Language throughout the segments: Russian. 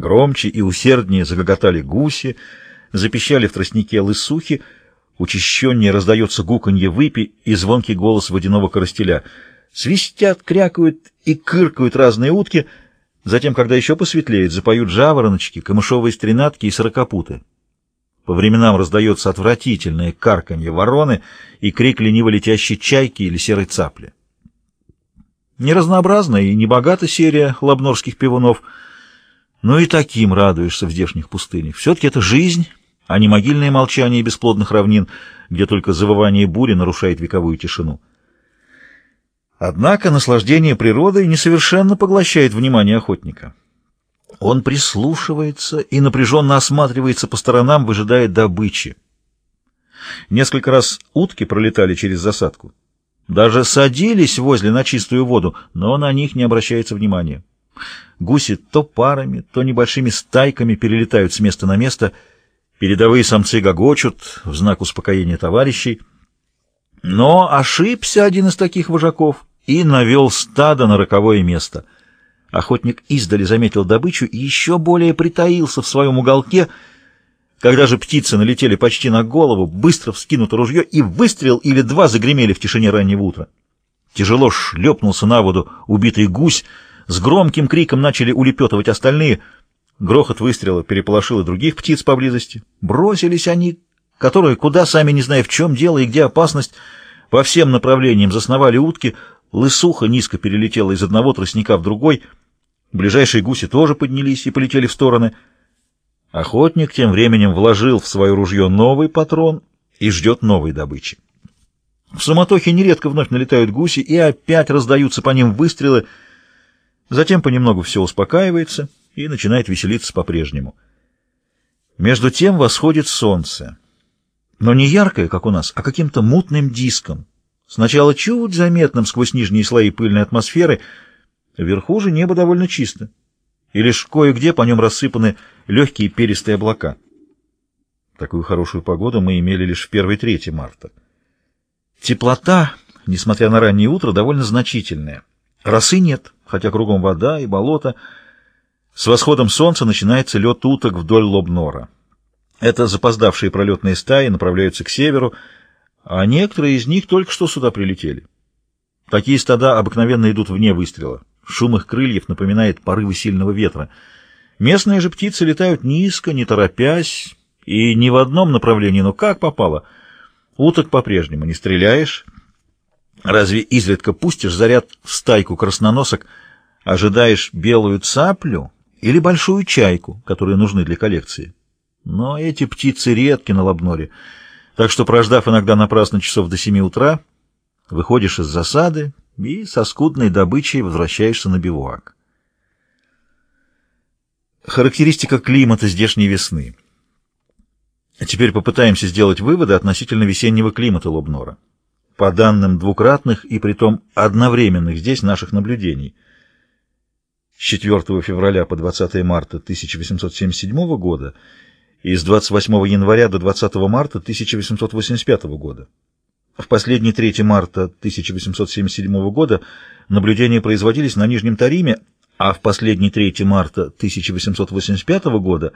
Громче и усерднее загоготали гуси, запищали в тростнике лысухи, учащеннее раздается гуканье выпи и звонкий голос водяного коростеля. Свистят, крякают и кыркают разные утки, затем, когда еще посветлеет, запоют жавороночки, камышовые стренатки и сорокопуты. По временам раздается отвратительное карканье вороны и крик лениво летящей чайки или серой цапли. Неразнообразная и небогата серия лабнорских пивунов — ну и таким радуешься в здешних пустынях. Все-таки это жизнь, а не могильное молчание бесплодных равнин, где только завывание бури нарушает вековую тишину. Однако наслаждение природой несовершенно поглощает внимание охотника. Он прислушивается и напряженно осматривается по сторонам, выжидая добычи. Несколько раз утки пролетали через засадку. Даже садились возле на чистую воду, но на них не обращается внимания. Гуси то парами, то небольшими стайками перелетают с места на место. Передовые самцы гогочут в знак успокоения товарищей. Но ошибся один из таких вожаков и навел стадо на роковое место. Охотник издали заметил добычу и еще более притаился в своем уголке. Когда же птицы налетели почти на голову, быстро вскинуто ружье, и выстрел или два загремели в тишине раннего утра. Тяжело шлепнулся на воду убитый гусь, с громким криком начали улепетывать остальные. Грохот выстрела переполошил и других птиц поблизости. Бросились они, которые, куда сами не зная в чем дело и где опасность, по всем направлениям засновали утки, лысуха низко перелетела из одного тростника в другой, ближайшие гуси тоже поднялись и полетели в стороны. Охотник тем временем вложил в свое ружье новый патрон и ждет новой добычи. В суматохе нередко вновь налетают гуси, и опять раздаются по ним выстрелы — Затем понемногу все успокаивается и начинает веселиться по-прежнему. Между тем восходит солнце. Но не яркое, как у нас, а каким-то мутным диском. Сначала чуть заметным сквозь нижние слои пыльной атмосферы, вверху же небо довольно чисто, и лишь кое-где по нем рассыпаны легкие перистые облака. Такую хорошую погоду мы имели лишь в 1-3 марта. Теплота, несмотря на раннее утро, довольно значительная. Росы нет, хотя кругом вода и болото. С восходом солнца начинается лед уток вдоль Лобнора. Это запоздавшие пролетные стаи направляются к северу, а некоторые из них только что сюда прилетели. Такие стада обыкновенно идут вне выстрела. Шум их крыльев напоминает порывы сильного ветра. Местные же птицы летают низко, не торопясь, и не в одном направлении, но как попало. Уток по-прежнему не стреляешь, Разве изредка пустишь заряд в стайку красноносок, ожидаешь белую цаплю или большую чайку, которые нужны для коллекции? Но эти птицы редки на Лобноре, так что, прождав иногда напрасно часов до семи утра, выходишь из засады и со скудной добычей возвращаешься на бивуак. Характеристика климата здешней весны. Теперь попытаемся сделать выводы относительно весеннего климата Лобнора по данным двукратных и притом одновременных здесь наших наблюдений. С 4 февраля по 20 марта 1877 года и с 28 января до 20 марта 1885 года. В последний 3 марта 1877 года наблюдения производились на Нижнем Тариме, а в последний 3 марта 1885 года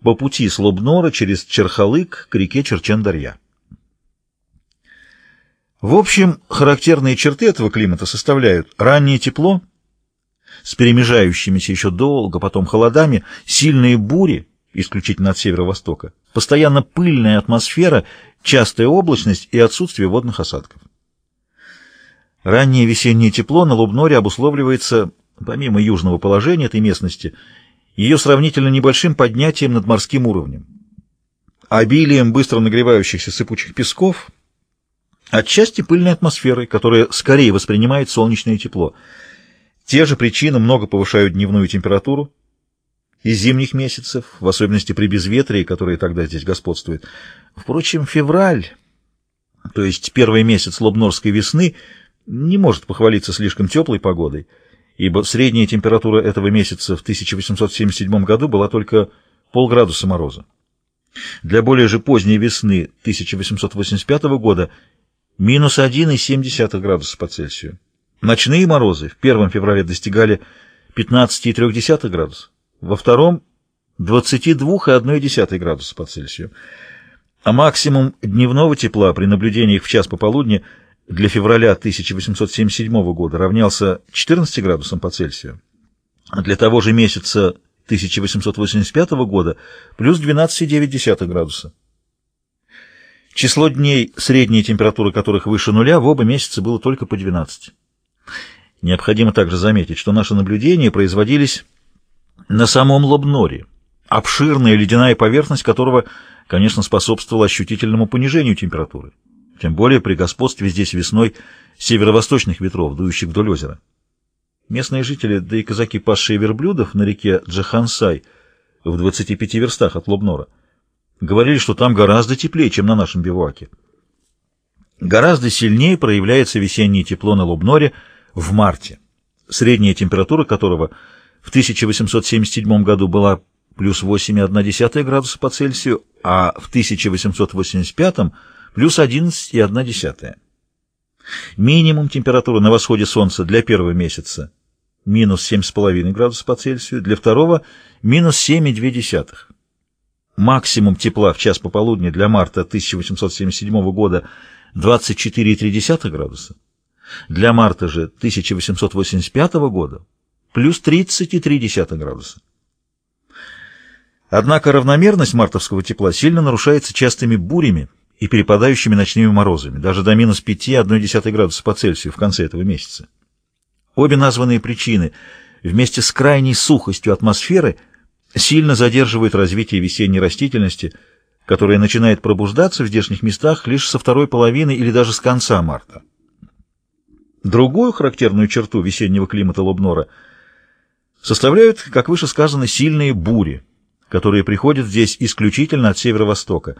по пути с Лобнора через Черхалык к реке Черчендарья. В общем, характерные черты этого климата составляют раннее тепло с перемежающимися еще долго потом холодами, сильные бури, исключительно от северо-востока, постоянно пыльная атмосфера, частая облачность и отсутствие водных осадков. Раннее весеннее тепло на Лубноре обусловливается, помимо южного положения этой местности, ее сравнительно небольшим поднятием над морским уровнем, обилием быстро нагревающихся сыпучих песков – Отчасти пыльной атмосферой, которая скорее воспринимает солнечное тепло. Те же причины много повышают дневную температуру из зимних месяцев, в особенности при безветрии, которое тогда здесь господствует. Впрочем, февраль, то есть первый месяц лобнорской весны, не может похвалиться слишком теплой погодой, ибо средняя температура этого месяца в 1877 году была только полградуса мороза. Для более же поздней весны 1885 года минус 1,7 градуса по Цельсию. Ночные морозы в первом феврале достигали 15,3 градуса, во втором 22,1 градуса по Цельсию, а максимум дневного тепла при наблюдении в час пополудни для февраля 1877 года равнялся 14 градусам по Цельсию, а для того же месяца 1885 года плюс 12,9 градуса. Число дней, средней температуры которых выше нуля, в оба месяца было только по 12. Необходимо также заметить, что наши наблюдения производились на самом Лобноре, обширная ледяная поверхность которого, конечно, способствовала ощутительному понижению температуры, тем более при господстве здесь весной северо-восточных ветров, дующих вдоль озера. Местные жители, да и казаки, пасшие верблюдов на реке Джахансай в 25 верстах от Лобнора, говорили, что там гораздо теплее, чем на нашем бивуаке. Гораздо сильнее проявляется весеннее тепло на Лобноре в марте, средняя температура которого в 1877 году была плюс 8,1 градуса по Цельсию, а в 1885 плюс 11,1. Минимум температуры на восходе Солнца для первого месяца минус 7,5 градусов по Цельсию, для второго минус 7,2. Максимум тепла в час пополудни для марта 1877 года 24,3 градуса. Для марта же 1885 года плюс 30,3 градуса. Однако равномерность мартовского тепла сильно нарушается частыми бурями и перепадающими ночными морозами, даже до минус 5,1 градуса по Цельсию в конце этого месяца. Обе названные причины вместе с крайней сухостью атмосферы сильно задерживают развитие весенней растительности, которая начинает пробуждаться в здешних местах лишь со второй половины или даже с конца марта. Другую характерную черту весеннего климата Лобнора составляют, как выше сказано, сильные бури, которые приходят здесь исключительно от северо-востока.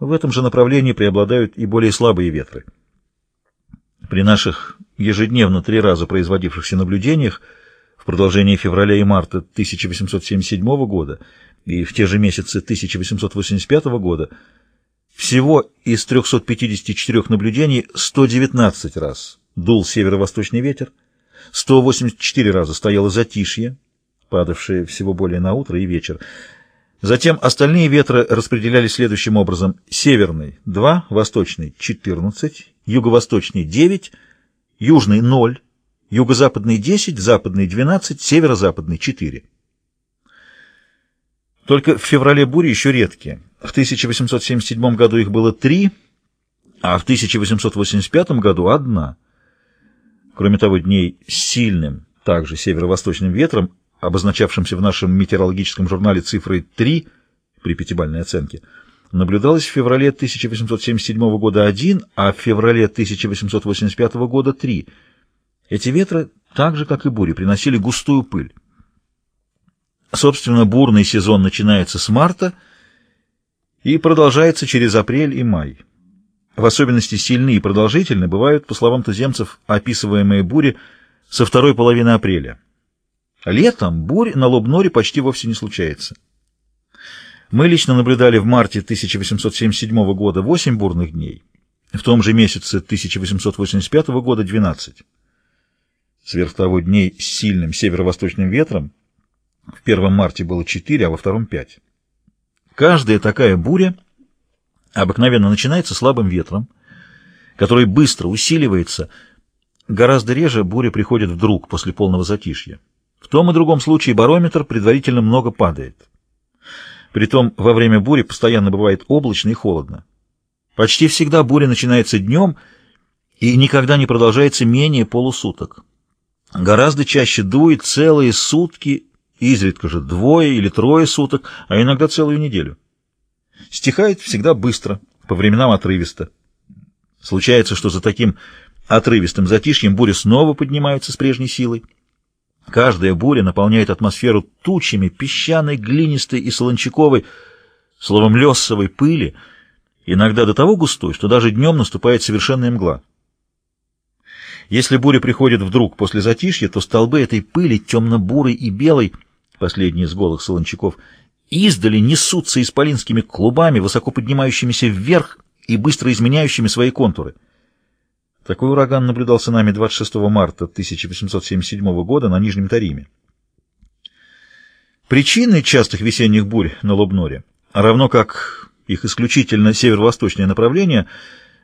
В этом же направлении преобладают и более слабые ветры. При наших ежедневно три раза производившихся наблюдениях в продолжении февраля и марта 1877 года и в те же месяцы 1885 года всего из 354 наблюдений 119 раз дул северо-восточный ветер, 184 раза стояло затишье, падавшее всего более на утро и вечер. Затем остальные ветры распределялись следующим образом. Северный — 2, восточный — 14, юго-восточный — 9, южный — 0, юго-западный — 10, западный — 12, северо-западный — 4. Только в феврале бури еще редкие. В 1877 году их было три, а в 1885 году — одна. Кроме того, дней с сильным, также северо-восточным ветром, обозначавшимся в нашем метеорологическом журнале цифрой 3 при пятибалльной оценке, наблюдалось в феврале 1877 года 1, а в феврале 1885 года 3. Эти ветры, так же как и бури, приносили густую пыль. Собственно, бурный сезон начинается с марта и продолжается через апрель и май. В особенности сильны и продолжительны бывают, по словам туземцев, описываемые бури со второй половины апреля. Летом бурь на Лобноре почти вовсе не случается. Мы лично наблюдали в марте 1877 года 8 бурных дней, в том же месяце 1885 года 12. Сверх того дней с сильным северо-восточным ветром в первом марте было 4, а во втором 5. Каждая такая буря обыкновенно начинается слабым ветром, который быстро усиливается. Гораздо реже буря приходит вдруг после полного затишья. В том и другом случае барометр предварительно много падает. Притом во время бури постоянно бывает облачно и холодно. Почти всегда буря начинается днем и никогда не продолжается менее полусуток. Гораздо чаще дует целые сутки, изредка же двое или трое суток, а иногда целую неделю. Стихает всегда быстро, по временам отрывисто. Случается, что за таким отрывистым затишьем буря снова поднимается с прежней силой. Каждая буря наполняет атмосферу тучами песчаной, глинистой и солончаковой, словом, лесовой пыли, иногда до того густой, что даже днем наступает совершенная мгла. Если буря приходит вдруг после затишья, то столбы этой пыли, темно-бурой и белой, последние из голых солончаков, издали несутся исполинскими клубами, высоко поднимающимися вверх и быстро изменяющими свои контуры. Такой ураган наблюдался нами 26 марта 1877 года на Нижнем Тариме. Причины частых весенних бурь на Лобноре, равно как их исключительно северо-восточное направление,